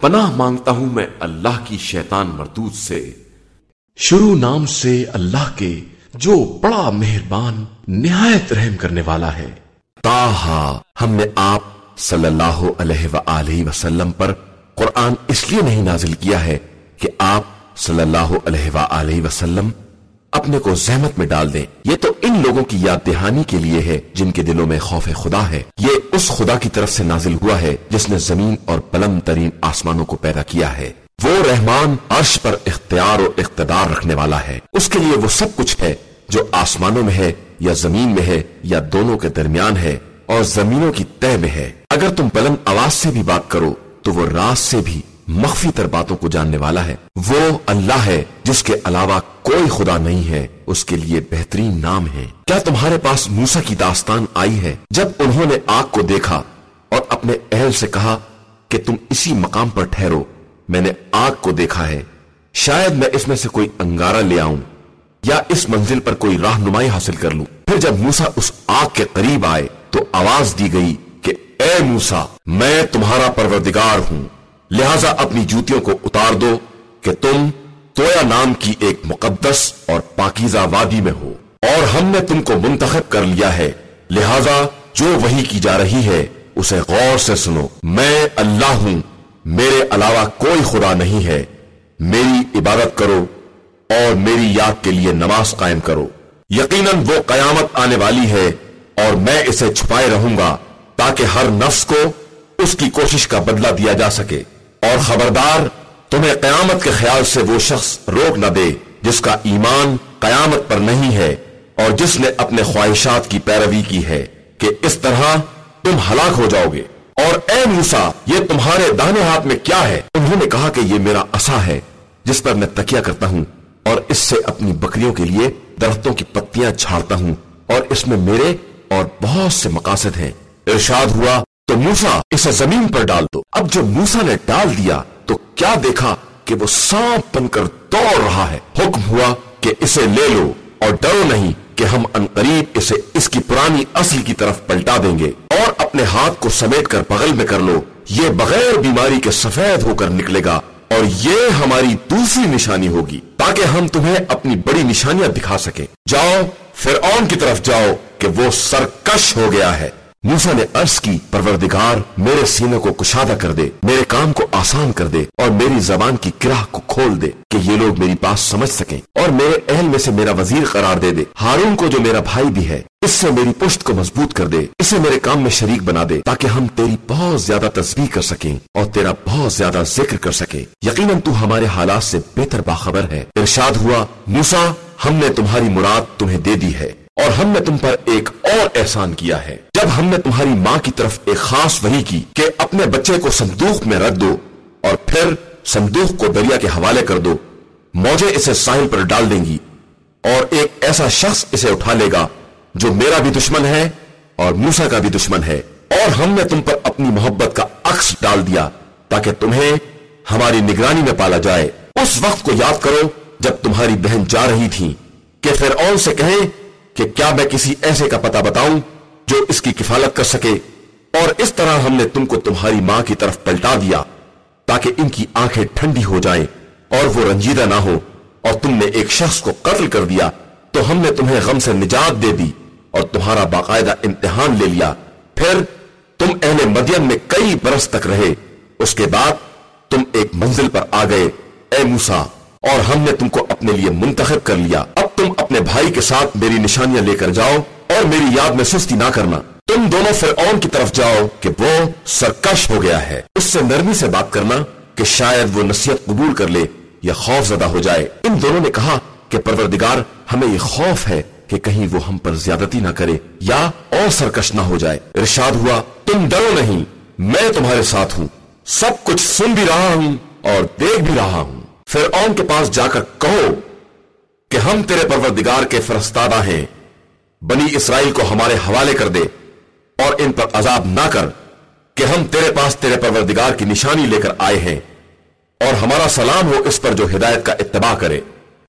پناہ مانگتا ہوں میں اللہ کی شیطان مردود سے۔ شروع نام سے اللہ کے جو بڑا مہربان، نہایت رحم کرنے والا ہے۔ تاہا، ہم نے آپ صلی اللہ علیہ وآلہ وسلم پر قرآن اس لیے نہیں نازل کیا ہے کہ آپ صلی اللہ علیہ وآلہ وسلم اپنے کو زحمت میں ڈال دیں۔ یہ تو ان لوگوں کی یاد دہانی کے لیے ہے جن کے دلوں میں خوف خدا ہے۔ یہ اس خدا کی طرف سے نازل ہوا ہے جس نے زمین اور بلند ترین آسمانوں کو پیدا کیا ہے۔ وہ رحمان عرش پر اختیار اور اقتدار رکھنے والا ہے۔ اس کے لیے وہ سب کچھ ہے جو آسمانوں میں ہے یا زمین میں ہے یا دونوں کے درمیان ہے اور زمینوں کی تہ میں ہے۔ اگر تم بلند آواز سے بھی بات کرو تو وہ راز سے بھی مخفی تر باتوں کو جاننے والا ہے۔ وہ اللہ ہے جس کے علاوہ کوئی خدا نہیں ہے، اس کے لیے بہترین نام ہے۔ کیا تمہارے پاس موسا کی داستان آئی ہے؟ جب انہوں نے آگ کو دیکھا اور اپنے اہل سے کہا کہ تم اسی مقام پر ٹھہرو، میں نے آگ کو دیکھا ہے۔ شاید میں اس میں سے کوئی انگارہ لے آؤں یا اس منزل پر کوئی راہ نمائی حاصل کر لوں۔ پھر جب موسا اس آگ کے قریب آئے تو آواز دی گئی کہ، اے موسا میں تمہارا پروردگار ہوں۔ لہذا اپنی جوتیوں کو اتار دو کہ تم تویا نام کی ایک مقدس اور پاکیزہ وادی میں ہو۔ اور ہم نے تم کو منتخب کر لیا ہے۔ لہذا جو وہی کی جا رہی ہے، اسے غور سے سنو۔ میں اللہ ہوں، میرے علاوہ کوئی خدا نہیں ہے۔ میری عبادت کرو اور میری یاد کے لیے نماز قائم کرو۔ یقیناً وہ قیامت آنے والی ہے اور میں اسے چھپائے رہوں گا تاکہ ہر نفس کو اس کی کوشش کا بدلہ دیا جا سکے۔ اور خبردار، تمہیں قیامت کے خیال سے وہ شخص روک نہ دے جس کا ایمان قیامت پر نہیں ہے اور جس نے اپنے خواہشات کی پیروی کی ہے کہ اس طرح تم ہلاک ہو جاؤ گے۔ اور اے موسا یہ تمہارے دانے ہاتھ میں کیا ہے؟ انہوں نے کہا کہ یہ میرا اصا ہے، جس پر میں تکیہ کرتا ہوں، اور اس سے اپنی بکریوں کے لیے درختوں کی پتیاں چھاڑتا ہوں، اور اس میں میرے اور بہت سے مقاصد ہیں۔ ارشاد ہوا تو موسا اسے زمین پر ڈال دو۔ اب جب موسا نے ڈال دیا، تو کیا دیکھا کہ وہ سانپ بن کر دوڑ رہا ہے؟ حکم ہوا کہ اسے لے لو، اور ڈرو نہیں کہ ہم انقریب اسے اس کی پرانی اصل کی طرف پلٹا دیں گے، اور اپنے ہاتھ کو سمیٹ کر بغل میں کر لو۔ یہ بغیر بیماری کے سفید ہو کر نکلے گا، اور یہ ہماری دوسری نشانی ہوگی۔ تاکہ ہم تمہیں اپنی بڑی نشانیاں دکھا سکیں۔ جاؤ، فرعون کی طرف جاؤ کہ وہ سرکش ہو گیا ہے۔ موسا نے عرض کی، پروردگار، میرے سینے کو کشادہ کر دے، میرے کام کو آسان کر دے اور میری زبان کی کرہ کو کھول دے کہ یہ لوگ میری بات سمجھ سکیں اور میرے اہل میں سے میرا وزیر قرار دے دے، ہارون کو جو میرا بھائی بھی ہے، اس سے میری پشت کو مضبوط کر دے اسے میرے کام میں شریک بنا دے تاکہ ہم تیری بہت زیادہ تصویر کر سکیں اور تیرا بہت زیادہ ذکر کر سکیں۔ یقیناً تو ہمارے حالات سے بہتر باخبر ہے۔ ارشاد ہوا موسا ہم نے تمہاری مراد تمہیں دے دی ہے اور ہم نے تم پر ایک اور احسان کیا ہے۔ جب ہم نے تمہاری ماں کی طرف ایک خاص وحی کی کہ اپنے بچے کو صندوق میں رکھ دو اور پھر صندوق کو دریا کے حوالے کر دو موجے اسے ساحل پر ڈال دیں گی اور ایک ایسا شخص اسے اٹھا لے گا جو میرا بھی دشمن ہے اور موسا کا بھی دشمن ہے۔ اور ہم نے تم پر اپنی محبت کا عکس ڈال دیا تاکہ تمہیں ہماری نگرانی میں پالا جائے۔ اس وقت کو یاد کرو جب تمہاری بہن جا رہی تھی کہ فرعون سے کہیں کہ کیا میں کسی ایسے کا پتہ بتاؤں جو اس کی کفالت کر سکے اور اس طرح ہم نے تم کو تمہاری ماں کی طرف پلٹا دیا تاکہ ان کی آنکھیں ٹھنڈی ہو جائیں اور وہ رنجیدہ نہ ہو اور تم نے ایک شخص کو قتل کر دیا تو ہم نے تمہیں غم سے نجات دے دی اور تمہارا باقاعدہ امتحان لے لیا۔ پھر تم اہل مدین میں کئی برس تک رہے۔ اس کے بعد تم ایک منزل پر آ گئے۔ اے موسا اور ہم نے تم کو اپنے لیے منتخب کر لیا۔ اب تم اپنے بھائی کے ساتھ میری نشانیاں لے کر جاؤ۔ اور میری یاد میں سستی نہ کرنا۔ تم دونوں فرعون کی طرف جاؤ کہ وہ سرکش ہو گیا ہے۔ اس سے نرمی سے بات کرنا کہ شاید وہ نصیحت قبول کر لے یا خوف زدہ ہو جائے۔ ان دونوں نے کہا کہ پروردگار ہمیں یہ خوف ہے کہ کہیں وہ ہم پر زیادتی نہ کرے یا اور سرکش نہ ہو جائے۔ ارشاد ہوا، تم ڈرو نہیں، میں تمہارے ساتھ ہوں۔ سب کچھ سن بھی رہا ہوں اور دیکھ بھی رہا ہوں۔ فرعون کے پاس جا کر کہو کہ ہم تیرے پروردگار کے فرستادہ ہیں۔ بنی اسرائیل کو ہمارے حوالے کر دے اور ان پر عذاب نہ کر کہ ہم تیرے پاس تیرے پروردگار کی نشانی لے کر آئے ہیں اور ہمارا سلام ہو اس پر جو ہدایت کا اتباع کرے۔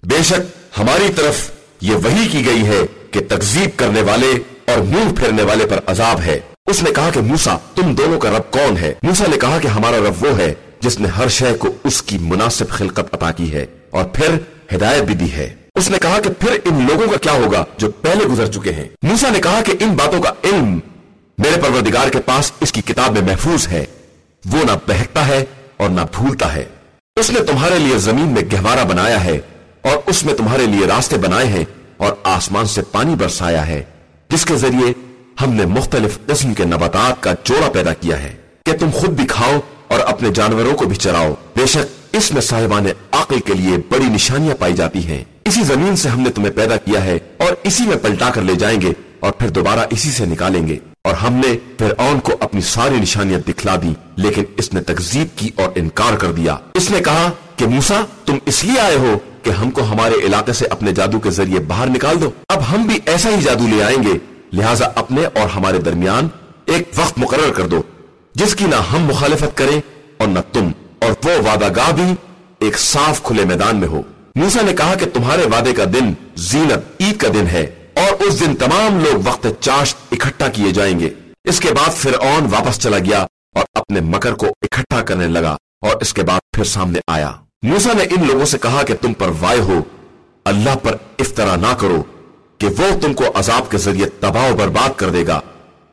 بے شک ہماری طرف یہ وہی کی گئی ہے کہ تکزیب کرنے والے اور منہ پھیرنے والے پر عذاب ہے۔ اس نے کہا کہ موسا تم دونوں کا رب کون ہے؟ موسا نے کہا کہ ہمارا رب وہ ہے جس نے ہر شے کو اس کی مناسب خلقت عطا کی ہے اور پھر ہدایت بھی دی ہے۔ اس نے کہا کہ پھر ان لوگوں کا کیا ہوگا جو پہلے گزر چکے ہیں؟ موسا نے کہا کہ ان باتوں کا علم میرے پروردگار کے پاس اس کی کتاب میں محفوظ ہے۔ وہ نہ بہکتا ہے اور نہ بھولتا ہے۔ اس نے تمہارے لیے زمین میں گہوارہ بنایا ہے اور اس میں تمہارے لیے راستے بنائے ہیں اور آسمان سے پانی برسایا ہے، جس کے ذریعے ہم نے مختلف قسم کے نباتات کا جوڑا پیدا کیا ہے۔ کہ تم خود بھی کھاؤ اور اپنے جانوروں کو بھی چراؤ۔ بے شک اس میں صاحبان عقل کے لیے بڑی نشانیاں پائی جاتی ہیں۔ اسی زمین سے ہم نے تمہیں پیدا کیا ہے اور اسی میں پلٹا کر لے جائیں گے اور پھر دوبارہ اسی سے نکالیں گے۔ اور ہم نے پھر اون کو اپنی ساری نشانیاں دکھلا دی لیکن اس نے تکزیب کی اور انکار کر دیا۔ اس نے کہا کہ موسا تم اس لیے آئے ہو کہ ہم کو ہمارے علاقے سے اپنے جادو کے ذریعے باہر نکال دو۔ اب ہم بھی ایسا ہی جادو لے آئیں گے۔ لہٰذا اپنے اور ہمارے درمیان ایک وقت مقرر کر دو، جس کی نہ ہم مخالفت کریں اور نہ تم۔ اور وہ وعدہ گاہ بھی ایک صاف کھلے میدان میں ہو۔ موسا نے کہا کہ تمہارے وعدے کا دن زینت عید کا دن ہے اور اس دن تمام لوگ وقت چاش اکٹھا کیے جائیں گے۔ اس کے بعد پھر واپس چلا گیا اور اپنے مکر کو اکٹھا کرنے لگا اور اس کے بعد پھر سامنے آیا۔ موسا نے ان لوگوں سے کہا کہ تم پر وائے ہو۔ اللہ پر افطرا نہ کرو کہ وہ تم کو عذاب کے ذریعے تباہ و برباد کر دے گا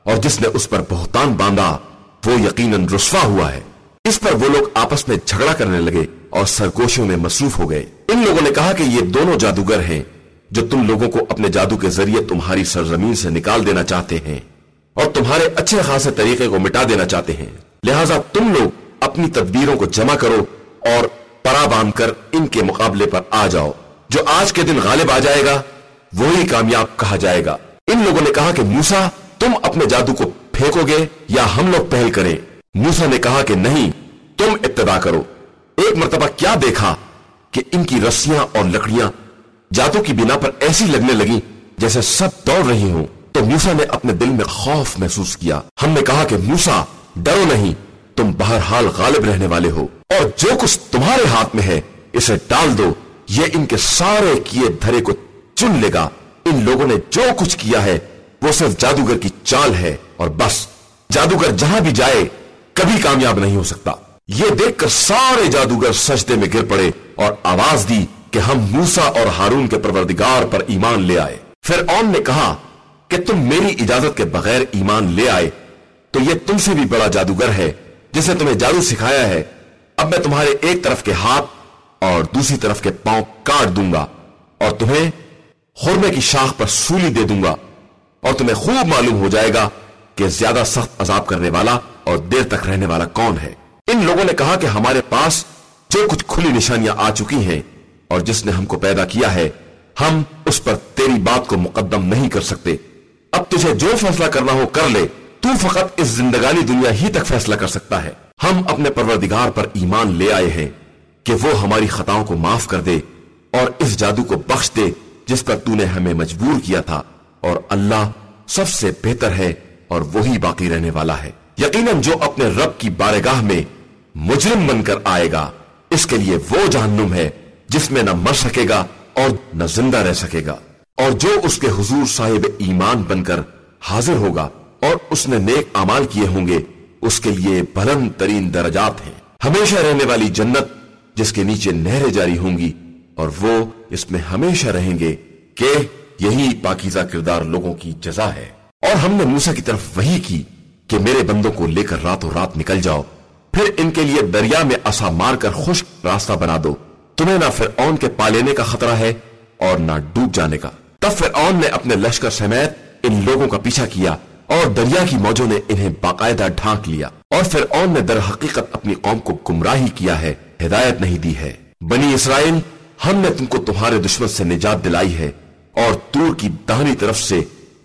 اور جس نے اس پر بہتان باندھا وہ یقیناً رسوا ہوا ہے۔ اس پر وہ لوگ آپس میں جھگڑا کرنے لگے اور سرگوشوں میں مصروف ہو گئے۔ ان لوگوں نے کہا کہ یہ دونوں جادوگر ہیں جو تم لوگوں کو اپنے جادو کے ذریعے تمہاری سرزمین سے نکال دینا چاہتے ہیں اور تمہارے اچھے خاصے طریقے کو مٹا دینا چاہتے ہیں۔ لہٰذا تم لوگ اپنی تدبیروں کو جمع کرو اور پرا باندھ کر ان کے مقابلے پر آ جاؤ۔ جو آج کے دن غالب آ جائے گا، وہی کامیاب کہا جائے گا۔ ان لوگوں نے کہا کہ موسا تم اپنے جادو کو پھینکو گے یا ہم لوگ پہل کریں۔ موسا نے کہا کہ نہیں، تم ابتدا کرو۔ ایک مرتبہ کیا دیکھا کہ ان کی رسیاں اور لکڑیاں جادو کی بنا پر ایسی لگنے لگی جیسے سب دوڑ رہی ہوں۔ تو موسا نے اپنے دل میں خوف محسوس کیا۔ ہم نے کہا کہ موسا ڈرو نہیں، تم بہرحال غالب رہنے والے ہو۔ اور جو کچھ تمہارے ہاتھ میں ہے، اسے ڈال دو۔ یہ ان کے سارے کیے دھرے کو چن لے گا۔ ان لوگوں نے جو کچھ کیا ہے، وہ صرف جادوگر کی چال ہے۔ اور بس، جادوگر جہاں بھی جائے کبھی کامیاب نہیں ہو سکتا۔ یہ دیکھ کر سارے جادوگر سجدے میں گر پڑے اور آواز دی کہ ہم موسا اور ہارون کے پروردگار پر ایمان لے آئے۔ پھر اون نے کہا کہ تم میری اجازت کے بغیر ایمان لے آئے، تو یہ تم سے بھی بڑا جادوگر ہے جسے تمہیں جادو سکھایا ہے۔ اب میں تمہارے ایک طرف کے ہاتھ اور دوسری طرف کے پاؤں کاٹ دوں گا اور تمہیں خورمے کی شاخ پر سولی دے دوں گا اور تمہیں خوب معلوم ہو جائے گا کہ زیادہ سخت عذاب کرنے والا اور دیر تک رہنے والا کون ہے؟ ان لوگوں نے کہا کہ ہمارے پاس جو کچھ کھلی نشانیاں آ چکی ہیں اور جس نے ہم کو پیدا کیا ہے، ہم اس پر تیری بات کو مقدم نہیں کر سکتے۔ اب تجھے جو فیصلہ کرنا ہو کر لے۔ تو فقط اس زندگانی دنیا ہی تک فیصلہ کر سکتا ہے۔ ہم اپنے پروردگار پر ایمان لے آئے ہیں کہ وہ ہماری خطاؤں کو معاف کر دے اور اس جادو کو بخش دے جس پر تو نے ہمیں مجبور کیا تھا۔ اور اللہ سب سے بہتر ہے اور وہی باقی رہنے والا ہے۔ یقیناً جو اپنے رب کی بارگاہ میں مجرم بن کر آئے گا، اس کے لیے وہ جہنم ہے جس میں نہ مر سکے گا اور نہ زندہ رہ سکے گا۔ اور جو اس کے حضور صاحب ایمان بن کر حاضر ہوگا اور اس نے نیک امال کیے ہوں گے، اس کے لیے بلند ترین درجات ہیں۔ ہمیشہ رہنے والی جنت جس کے نیچے نہریں جاری ہوں گی اور وہ اس میں ہمیشہ رہیں گے کہ یہی پاکیزہ کردار لوگوں کی جزا ہے۔ اور ہم نے موسا کی طرف وہی کی کہ میرے بندوں کو لے کر راتوں رات نکل جاؤ۔ پھر ان کے لیے دریا میں اصا مار کر خشک راستہ بنا دو۔ تمہیں نہ پھر اون کے پا لینے کا خطرہ ہے اور نہ ڈوب جانے کا۔ تب پھر اون نے اپنے لشکر سمیت ان لوگوں کا پیچھا کیا اور دریا کی موجوں نے انہیں باقاعدہ ڈھانک لیا۔ اور پھر اون نے در حقیقت اپنی قوم کو گمراہی کیا ہے، ہدایت نہیں دی ہے۔ بنی اسرائیل، ہم نے تم کو تمہارے دشمن سے نجات دلائی ہے اور تور کی دہنی طرف سے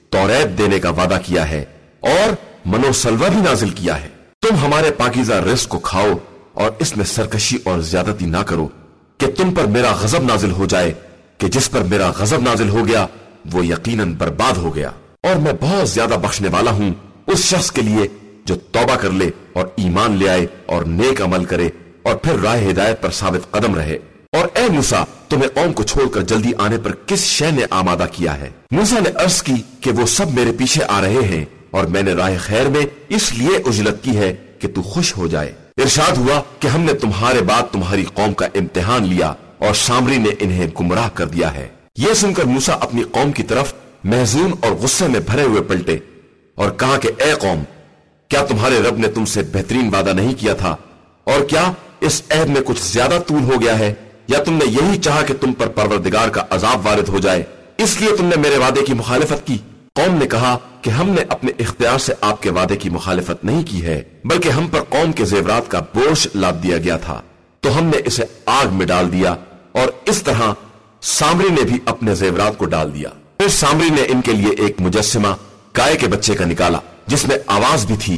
توریت دینے کا وعدہ کیا ہے۔ اور منو سلوا بھی نازل کیا ہے۔ تم ہمارے پاکیزہ رزق کو کھاؤ اور اس میں سرکشی اور زیادتی نہ کرو کہ تم پر میرا غضب نازل ہو جائے۔ کہ جس پر میرا غضب نازل ہو گیا، وہ یقیناً برباد ہو گیا۔ اور میں بہت زیادہ بخشنے والا ہوں اس شخص کے لیے جو توبہ کر لے اور ایمان لے آئے اور نیک عمل کرے اور پھر راہ ہدایت پر ثابت قدم رہے۔ اور اے موسا تمہیں قوم کو چھوڑ کر جلدی آنے پر کس شے نے آمادہ کیا ہے؟ موسا نے عرض کی کہ وہ سب میرے پیچھے آ رہے ہیں۔ اور میں نے راہ خیر میں اس لیے اجلت کی ہے کہ تو خوش ہو جائے۔ ارشاد ہوا کہ ہم نے تمہارے بعد تمہاری قوم کا امتحان لیا اور سامری نے انہیں گمراہ کر دیا ہے۔ یہ سن کر موسا اپنی قوم کی طرف محزون اور غصے میں بھرے ہوئے پلٹے اور کہا کہ، اے قوم، کیا تمہارے رب نے تم سے بہترین وعدہ نہیں کیا تھا؟ اور کیا اس عہد میں کچھ زیادہ طول ہو گیا ہے؟ یا تم نے یہی چاہا کہ تم پر پروردگار کا عذاب وارد ہو جائے؟ اس لیے تم نے میرے وعدے کی مخالفت کی۔ قوم نے کہا کہ ہم نے اپنے اختیار سے آپ کے وعدے کی مخالفت نہیں کی ہے، بلکہ ہم پر قوم کے زیورات کا بوش لاد دیا گیا تھا۔ تو ہم نے اسے آگ میں ڈال دیا اور اس طرح سامری نے بھی اپنے زیورات کو ڈال دیا۔ پھر سامری نے ان کے لیے ایک مجسمہ گائے کے بچے کا نکالا، جس میں آواز بھی تھی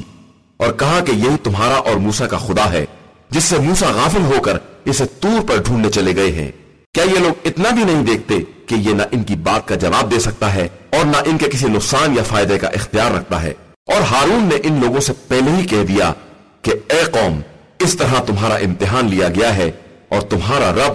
اور کہا کہ یہی تمہارا اور موسا کا خدا ہے، جس سے موسا غافل ہو کر اسے تور پر ڈھونڈنے چلے گئے ہیں۔ کیا یہ لوگ اتنا بھی نہیں دیکھتے؟ کہ یہ نہ ان کی بات کا جواب دے سکتا ہے اور نہ ان کے کسی نقصان یا فائدے کا اختیار رکھتا ہے۔ اور ہارون نے ان لوگوں سے پہلے ہی کہہ دیا کہ اے قوم، اس طرح تمہارا امتحان لیا گیا ہے اور تمہارا رب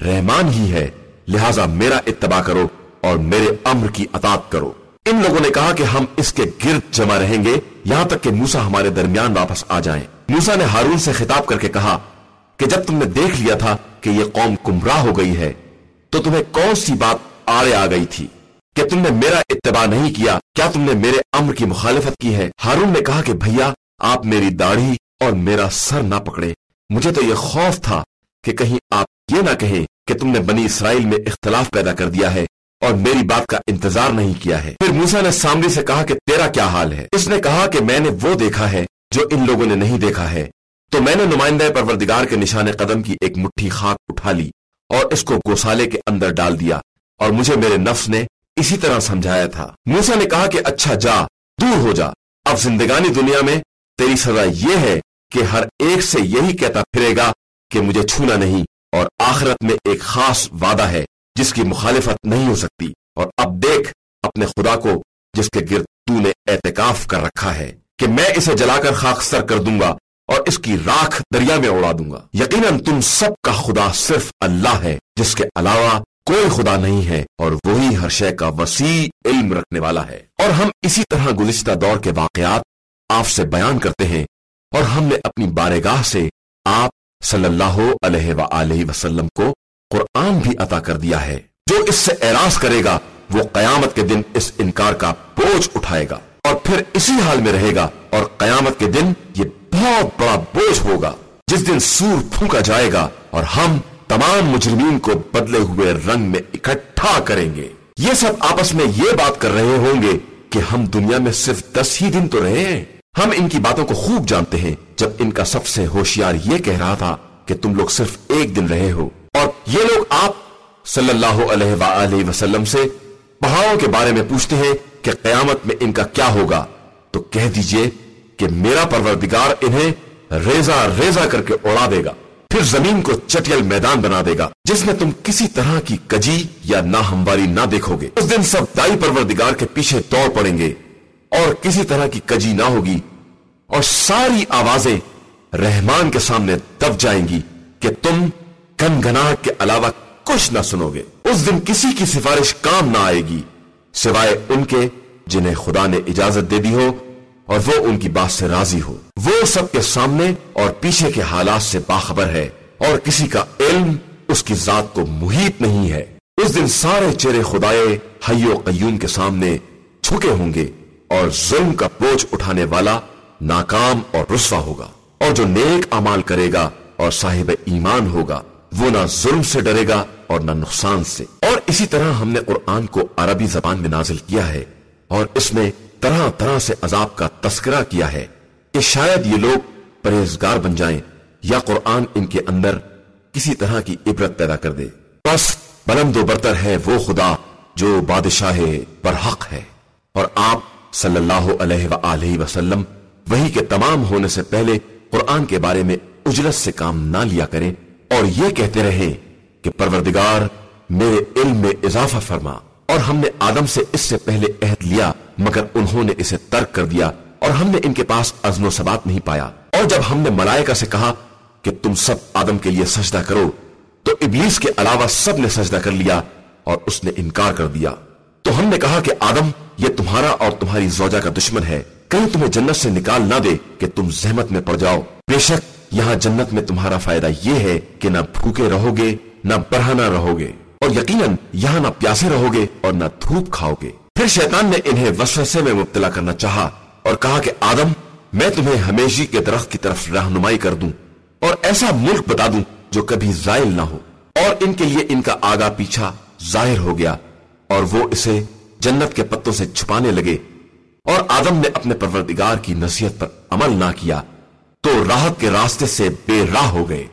رحمان ہی ہے، لہذا میرا اتباع کرو اور میرے امر کی اطاعت کرو۔ ان لوگوں نے کہا کہ ہم اس کے گرد جمع رہیں گے، یہاں تک کہ موسا ہمارے درمیان واپس آ جائیں۔ موسا نے ہارون سے خطاب کر کے کہا کہ جب تم نے دیکھ لیا تھا کہ یہ قوم گمراہ ہو گئی ہے تو تمہیں کون سی بات آڑے آ گئی تھی؟ کہ تم نے میرا اتباع نہیں کیا کیا تم نے میرے امر کی مخالفت کی ہے؟ ہارون نے کہا کہ بھیا، آپ میری داڑھی اور میرا سر نہ پکڑے۔ مجھے تو یہ خوف تھا کہ کہیں آپ یہ نہ کہیں کہ تم نے بنی اسرائیل میں اختلاف پیدا کر دیا ہے اور میری بات کا انتظار نہیں کیا ہے۔ پھر موسا نے سامنے سے کہا کہ تیرا کیا حال ہے؟ اس نے کہا کہ میں نے وہ دیکھا ہے جو ان لوگوں نے نہیں دیکھا ہے۔ تو میں نے نمائندہ پروردگار کے نشان قدم کی ایک مٹھی خاک اٹھا لی۔ اور اس کو گوسالے کے اندر ڈال دیا اور مجھے میرے نفس نے اسی طرح سمجھایا تھا۔ موسا نے کہا کہ اچھا جا، دور ہو جا۔ اب زندگانی دنیا میں تیری سزا یہ ہے کہ ہر ایک سے یہی کہتا پھرے گا کہ مجھے چھونا نہیں اور آخرت میں ایک خاص وعدہ ہے جس کی مخالفت نہیں ہو سکتی۔ اور اب دیکھ اپنے خدا کو جس کے گرد تو نے اعتکاف کر رکھا ہے کہ میں اسے جلا کر خاک سر کر دوں گا۔ اور اس کی راکھ دریا میں اڑا دوں گا۔ یقیناً تم سب کا خدا صرف اللہ ہے، جس کے علاوہ کوئی خدا نہیں ہے، اور وہی ہر شے کا وسیع علم رکھنے والا ہے۔ اور ہم اسی طرح گزشتہ دور کے واقعات آپ سے بیان کرتے ہیں، اور ہم نے اپنی بارگاہ سے آپ صلی اللہ علیہ وآلہ وسلم کو قرآن بھی عطا کر دیا ہے۔ جو اس سے اعراض کرے گا، وہ قیامت کے دن اس انکار کا بوجھ اٹھائے گا۔ اور پھر اسی حال میں رہے گا، اور قیامت کے دن یہ بہت بڑا بوجھ ہوگا، جس دن سور پھونکا جائے گا اور ہم تمام مجرمین کو بدلے ہوئے رنگ میں اکٹھا کریں گے۔ یہ سب آپس میں یہ بات کر رہے ہوں گے کہ ہم دنیا میں صرف دس ہی دن تو رہے ہیں۔ ہم ان کی باتوں کو خوب جانتے ہیں۔ جب ان کا سب سے ہوشیار یہ کہہ رہا تھا کہ تم لوگ صرف ایک دن رہے ہو اور یہ لوگ آپ صلی اللہ علیہ وآلہ وسلم سے پہاڑوں کے بارے میں پوچھتے ہیں کہ قیامت میں ان کا کیا ہوگا، تو کہہ دیجیے کہ میرا پروردگار انہیں ریزا ریزا کر کے اڑا دے گا، پھر زمین کو چٹیل میدان بنا دے گا، جس میں تم کسی طرح کی کجی یا نہ ہمواری نہ دیکھو گے۔ اس دن سب دائی پروردگار کے پیچھے دوڑ پڑیں گے اور کسی طرح کی کجی نہ ہوگی اور ساری آوازیں رحمان کے سامنے دب جائیں گی کہ تم گن گنا کے علاوہ کچھ نہ سنو گے۔ اس دن کسی کی سفارش کام نہ آئے گی، سوائے ان کے جنہیں خدا نے اجازت دے دی ہو اور وہ ان کی بات سے راضی ہو۔ وہ سب کے سامنے اور پیچھے کے حالات سے باخبر ہے اور کسی کا علم اس کی ذات کو محیط نہیں ہے۔ اس دن سارے چہرے خدائے حیو قیوم کے سامنے چھکے ہوں گے اور ظلم کا بوجھ اٹھانے والا ناکام اور رسوا ہوگا۔ اور جو نیک امال کرے گا اور صاحب ایمان ہوگا، وہ نہ ظلم سے ڈرے گا اور نہ نقصان سے۔ اور اسی طرح ہم نے قرآن کو عربی زبان میں نازل کیا ہے اور اس میں طرح طرح سے عذاب کا تذکرہ کیا ہے کہ شاید یہ لوگ پرہیزگار بن جائیں یا قرآن ان کے اندر کسی طرح کی عبرت پیدا کر دے۔ بس بلند و برتر ہے وہ خدا جو بادشاہ برحق ہے۔ اور آپ صلی اللہ علیہ وآلہ وسلم وہی کے تمام ہونے سے پہلے قرآن کے بارے میں اجرت سے کام نہ لیا کریں اور یہ کہتے رہیں کہ پروردگار میرے علم میں اضافہ فرما۔ اور ہم نے آدم سے اس سے پہلے عہد لیا، مگر انہوں نے اسے ترک کر دیا اور ہم نے ان کے پاس ازن و ثبات نہیں پایا۔ اور جب ہم نے ملائکہ سے کہا کہ تم سب آدم کے لیے سجدہ کرو، تو ابلیس کے علاوہ سب نے سجدہ کر لیا اور اس نے انکار کر دیا۔ تو ہم نے کہا کہ آدم، یہ تمہارا اور تمہاری زوجہ کا دشمن ہے۔ کہیں تمہیں جنت سے نکال نہ دے کہ تم زحمت میں پڑ جاؤ۔ بے شک یہاں جنت میں تمہارا فائدہ یہ ہے کہ نہ بھوکے رہو گے، نہ برہنا رہو گے۔ یقیناً یہاں نہ پیاسے رہو گے اور نہ دھوپ کھاؤ گے۔ پھر شیطان نے انہیں وسوسے میں مبتلا کرنا چاہا اور کہا کہ، آدم، میں تمہیں ہمیشی کے درخت کی طرف رہنمائی کر دوں اور ایسا ملک بتا دوں جو کبھی زائل نہ ہو۔ اور ان کے لیے ان کا آگا پیچھا ظاہر ہو گیا اور وہ اسے جنت کے پتوں سے چھپانے لگے۔ اور آدم نے اپنے پروردگار کی نصیحت پر عمل نہ کیا تو راحت کے راستے سے بے راہ ہو گئے۔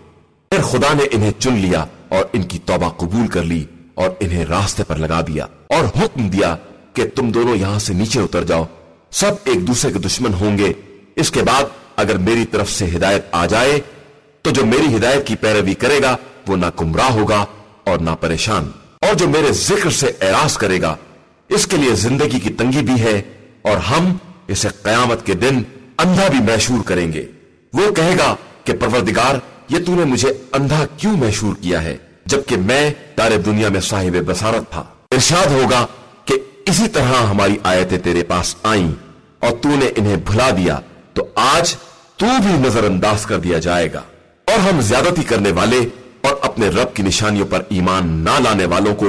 پھر خدا نے انہیں چن لیا اور ان کی توبہ قبول کر لی اور انہیں راستے پر لگا دیا اور حکم دیا کہ تم دونوں یہاں سے نیچے اتر جاؤ۔ سب ایک دوسرے کے دشمن ہوں گے۔ اس کے بعد اگر میری طرف سے ہدایت آ جائے، تو جو میری ہدایت کی پیروی کرے گا، وہ نہ گمراہ ہوگا اور نہ پریشان۔ اور جو میرے ذکر سے اعراض کرے گا، اس کے لیے زندگی کی تنگی بھی ہے اور ہم اسے قیامت کے دن اندھا بھی محشور کریں گے۔ وہ کہے گا کہ پروردگار یہ تو نے مجھے اندھا کیوں محشور کیا ہے جبکہ میں تارے دنیا میں صاحب بسارت تھا۔ ارشاد ہوگا کہ اسی طرح ہماری آیتیں تیرے پاس آئیں اور تو نے انہیں بھلا دیا، تو آج تو بھی نظر انداز کر دیا جائے گا۔ اور ہم زیادتی کرنے والے اور اپنے رب کی نشانیوں پر ایمان نہ لانے والوں کو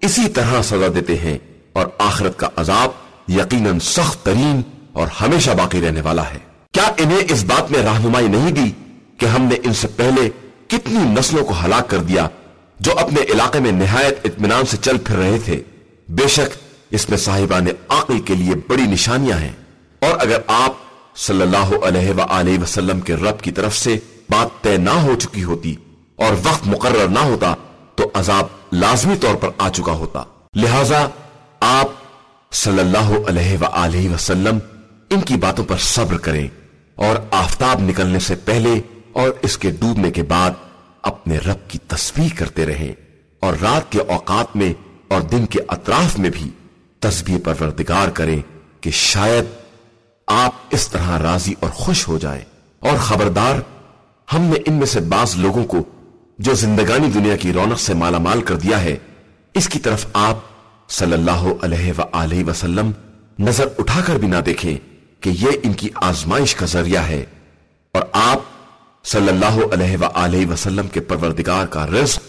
اسی طرح سزا دیتے ہیں اور آخرت کا عذاب یقیناً سخت ترین اور ہمیشہ باقی رہنے والا ہے۔ کیا انہیں اس بات میں رہنمائی نہیں دی کہ ہم نے ان سے پہلے کتنی نسلوں کو ہلاک کر دیا جو اپنے علاقے میں نہایت اطمینان سے چل پھر رہے تھے۔ بے شک اس میں صاحبان عقل کے لیے بڑی نشانیاں ہیں۔ اور اگر آپ صلی اللہ علیہ وآلہ وسلم کے رب کی طرف سے بات طے نہ ہو چکی ہوتی اور وقت مقرر نہ ہوتا تو عذاب لازمی طور پر آ چکا ہوتا۔ لہذا آپ صلی اللہ علیہ وآلہ وسلم ان کی باتوں پر صبر کریں اور آفتاب نکلنے سے پہلے اور اس کے ڈوبنے کے بعد اپنے رب کی تصویر کرتے رہیں اور رات کے اوقات میں اور دن کے اطراف میں بھی تصویر پروردگار کریں کہ شاید آپ اس طرح راضی اور خوش ہو جائیں۔ اور خبردار، ہم نے ان میں سے بعض لوگوں کو جو زندگانی دنیا کی رونق سے مالا مال کر دیا ہے، اس کی طرف آپ صلی اللہ علیہ وآلہ وسلم نظر اٹھا کر بھی نہ دیکھیں کہ یہ ان کی آزمائش کا ذریعہ ہے۔ اور آپ صلی اللہ علیہ وآلہ وسلم کے پروردگار کا رزق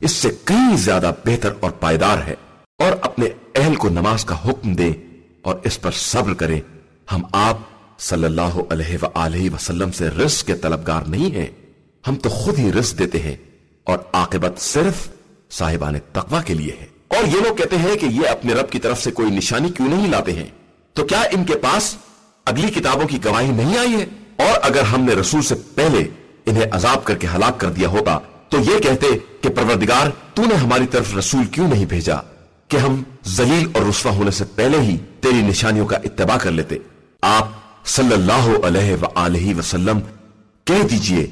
اس سے کئی زیادہ بہتر اور پائیدار ہے اور اپنے اہل کو نماز کا حکم دیں اور اس پر صبر کریں ہم آپ صلی اللہ علیہ وآلہ وسلم سے رزق کے طلبگار نہیں ہیں۔ ہم تو خود ہی رزق دیتے ہیں اور عاقبت صرف صاحبان تقوی کے لیے ہے۔ اور یہ لوگ کہتے ہیں کہ یہ اپنے رب کی طرف سے کوئی نشانی کیوں نہیں لاتے ہیں؟ تو کیا ان کے پاس اگلی کتابوں کی گواہی نہیں آئی ہے؟ اور اگر ہم نے رسول سے پہلے انہیں عذاب کر کے ہلاک کر دیا ہوتا، تو یہ کہتے کہ پروردگار، تو نے ہماری طرف رسول کیوں نہیں بھیجا؟ کہ ہم ذلیل اور رسوا ہونے سے پہلے ہی تیری نشانیوں کا اتباع کر لیتے۔ آپ صلی اللہ علیہ وآلہ وسلم کہہ دیجیے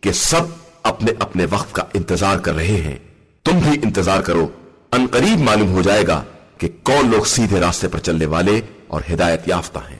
کہ سب اپنے اپنے وقت کا انتظار کر رہے ہیں۔ تم بھی انتظار کرو۔ ان قریب معلوم ہو جائے گا کہ کون لوگ سیدھے راستے پر چلنے والے اور ہدایت یافتہ ہیں۔